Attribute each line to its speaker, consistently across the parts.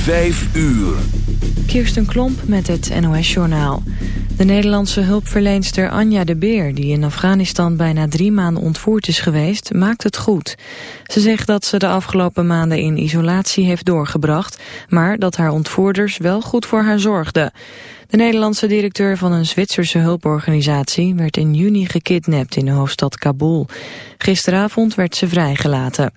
Speaker 1: Vijf uur.
Speaker 2: Kirsten Klomp met het NOS-journaal. De Nederlandse hulpverleenster Anja de Beer... die in Afghanistan bijna drie maanden ontvoerd is geweest... maakt het goed. Ze zegt dat ze de afgelopen maanden in isolatie heeft doorgebracht... maar dat haar ontvoerders wel goed voor haar zorgden. De Nederlandse directeur van een Zwitserse hulporganisatie... werd in juni gekidnapt in de hoofdstad Kabul. Gisteravond werd ze vrijgelaten.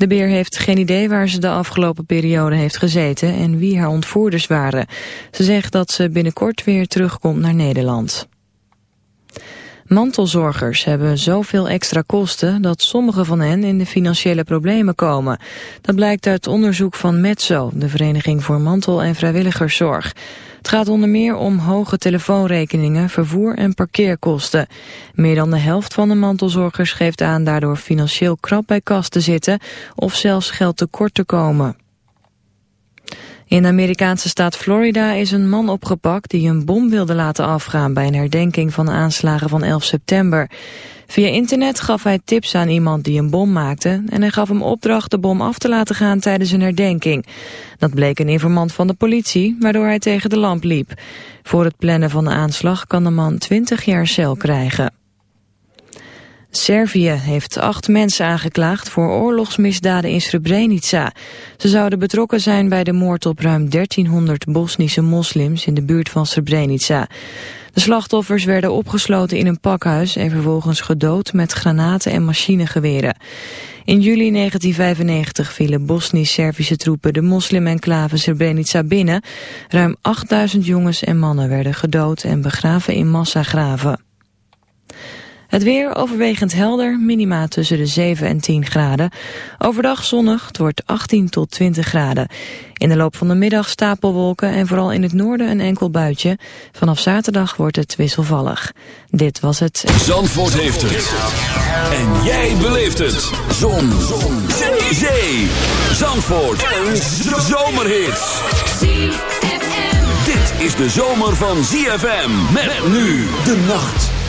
Speaker 2: De beer heeft geen idee waar ze de afgelopen periode heeft gezeten en wie haar ontvoerders waren. Ze zegt dat ze binnenkort weer terugkomt naar Nederland. Mantelzorgers hebben zoveel extra kosten dat sommige van hen in de financiële problemen komen. Dat blijkt uit onderzoek van Metso, de Vereniging voor Mantel- en Vrijwilligerszorg. Het gaat onder meer om hoge telefoonrekeningen, vervoer en parkeerkosten. Meer dan de helft van de mantelzorgers geeft aan daardoor financieel krap bij kas te zitten of zelfs geld tekort te komen. In de Amerikaanse staat Florida is een man opgepakt die een bom wilde laten afgaan bij een herdenking van de aanslagen van 11 september. Via internet gaf hij tips aan iemand die een bom maakte en hij gaf hem opdracht de bom af te laten gaan tijdens een herdenking. Dat bleek een informant van de politie, waardoor hij tegen de lamp liep. Voor het plannen van de aanslag kan de man 20 jaar cel krijgen. Servië heeft acht mensen aangeklaagd voor oorlogsmisdaden in Srebrenica. Ze zouden betrokken zijn bij de moord op ruim 1300 Bosnische moslims in de buurt van Srebrenica. De slachtoffers werden opgesloten in een pakhuis en vervolgens gedood met granaten en machinegeweren. In juli 1995 vielen Bosnisch-Servische troepen de moslim-enclave Srebrenica binnen. Ruim 8000 jongens en mannen werden gedood en begraven in massagraven. Het weer overwegend helder, minima tussen de 7 en 10 graden. Overdag zonnig, het wordt 18 tot 20 graden. In de loop van de middag stapelwolken en vooral in het noorden een enkel buitje. Vanaf zaterdag wordt het wisselvallig. Dit was het...
Speaker 1: Zandvoort heeft het. En jij beleeft het. Zon. Zon. Zee. Zee. Zandvoort. Een zomerhit. Dit is de zomer van ZFM. Met nu de nacht.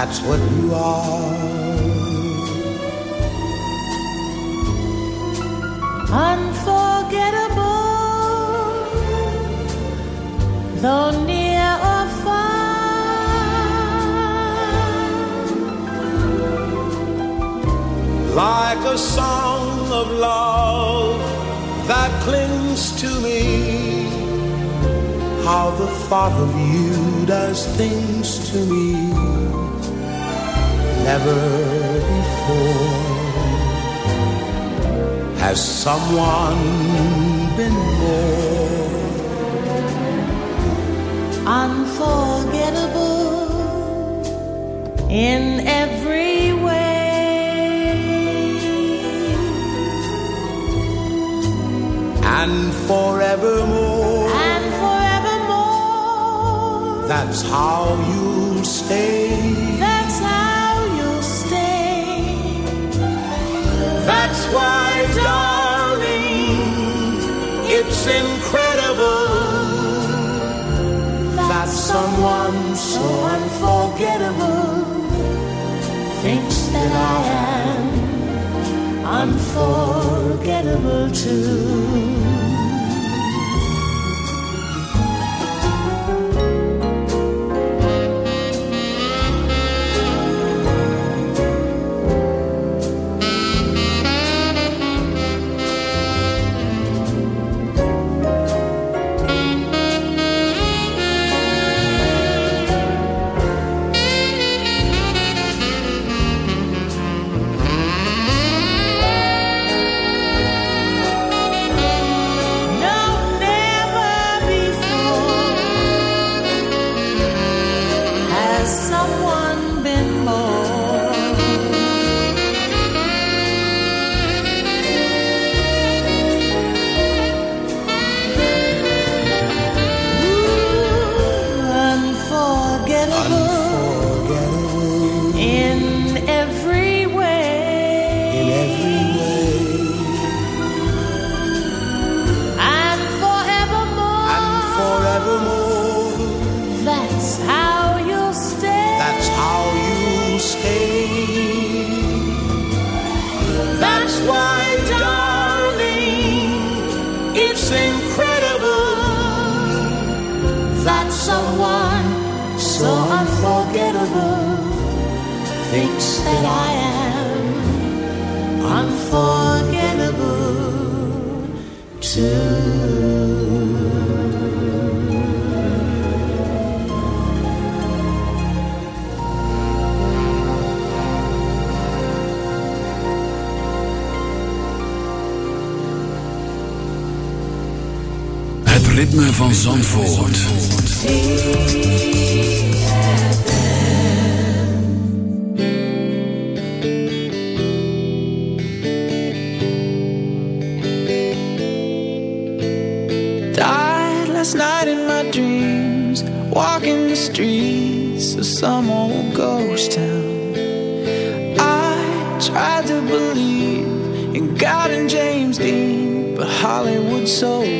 Speaker 3: that's what
Speaker 4: someone. van Zandvoort.
Speaker 1: Died last night in my dreams, walking the streets of some old ghost town. I tried to believe in God and James Dean, but Hollywood sold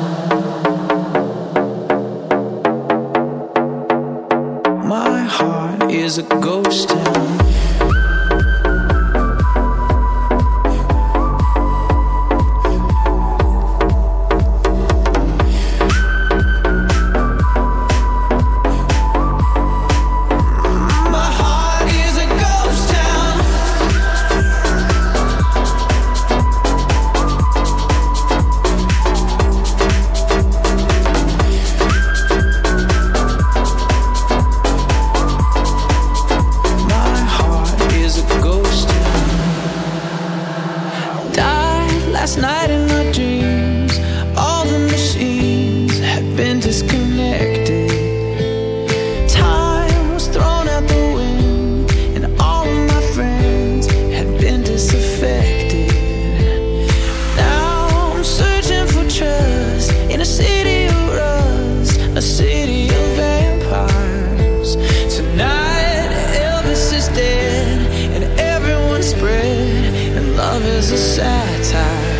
Speaker 1: is a satire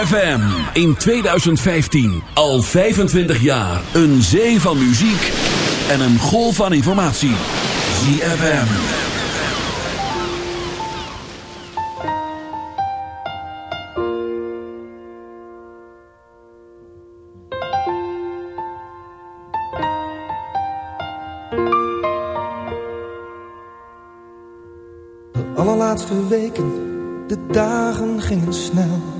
Speaker 4: ZFM in 2015 al 25 jaar een zee van muziek en een golf van informatie. ZFM.
Speaker 5: De allerlaatste weken, de dagen gingen snel.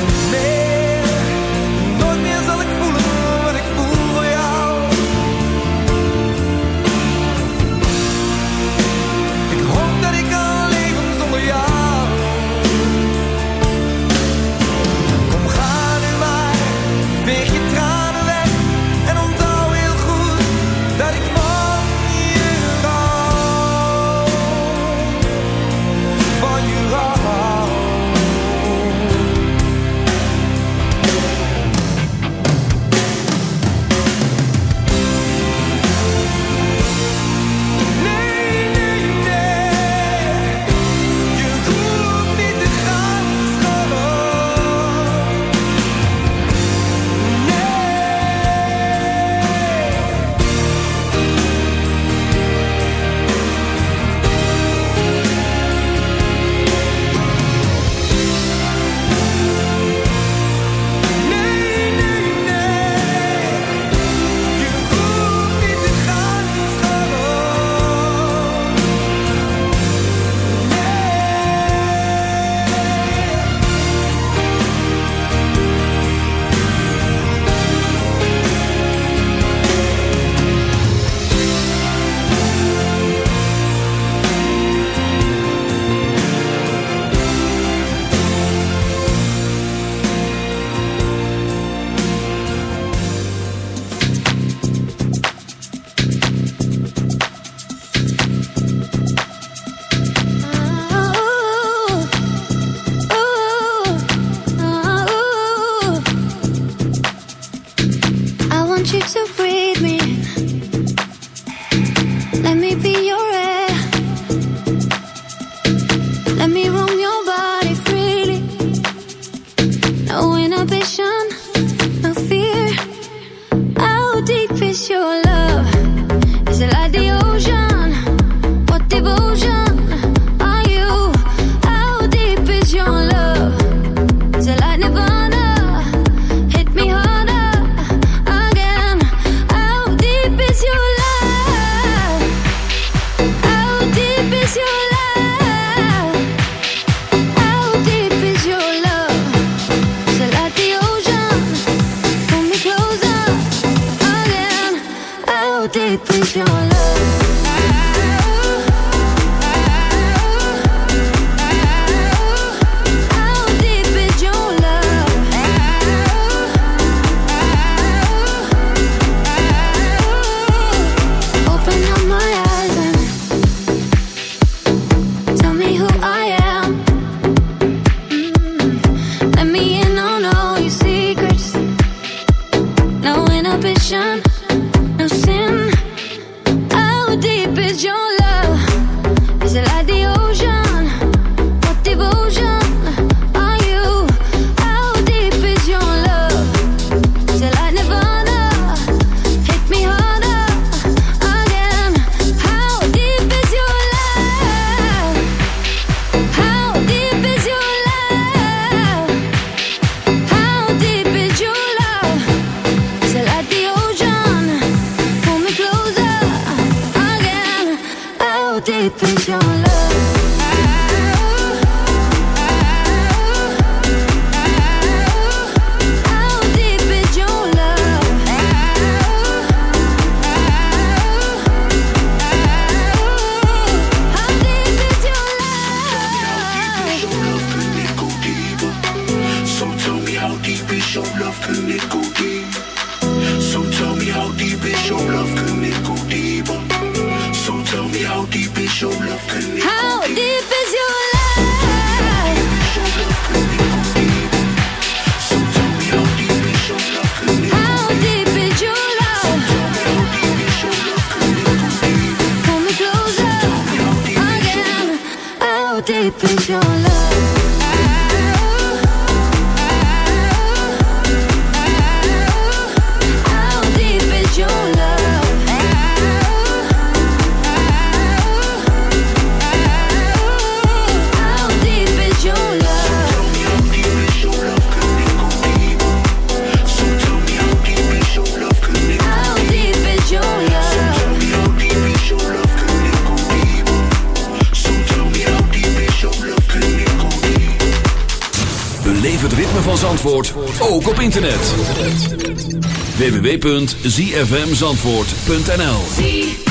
Speaker 6: zfmzandvoort.nl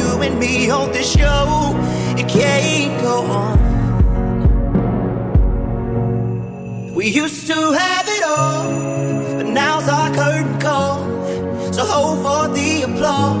Speaker 7: and me on this show. It can't go on. We used to have it all, but now's our curtain call. So hold for the applause.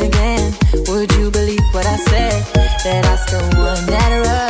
Speaker 1: again. Would you believe what I said? That I still want that rush.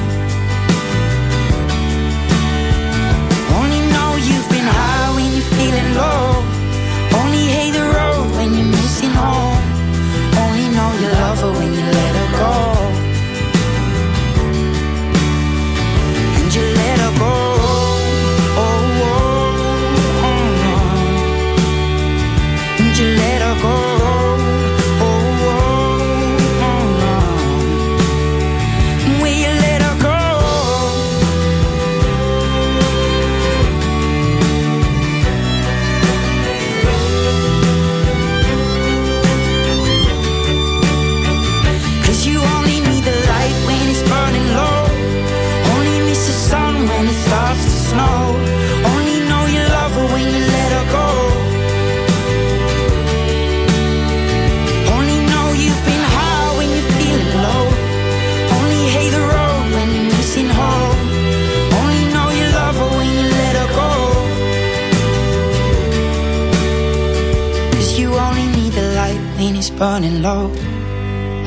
Speaker 8: Missing home. Only know you love her when you let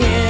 Speaker 4: here.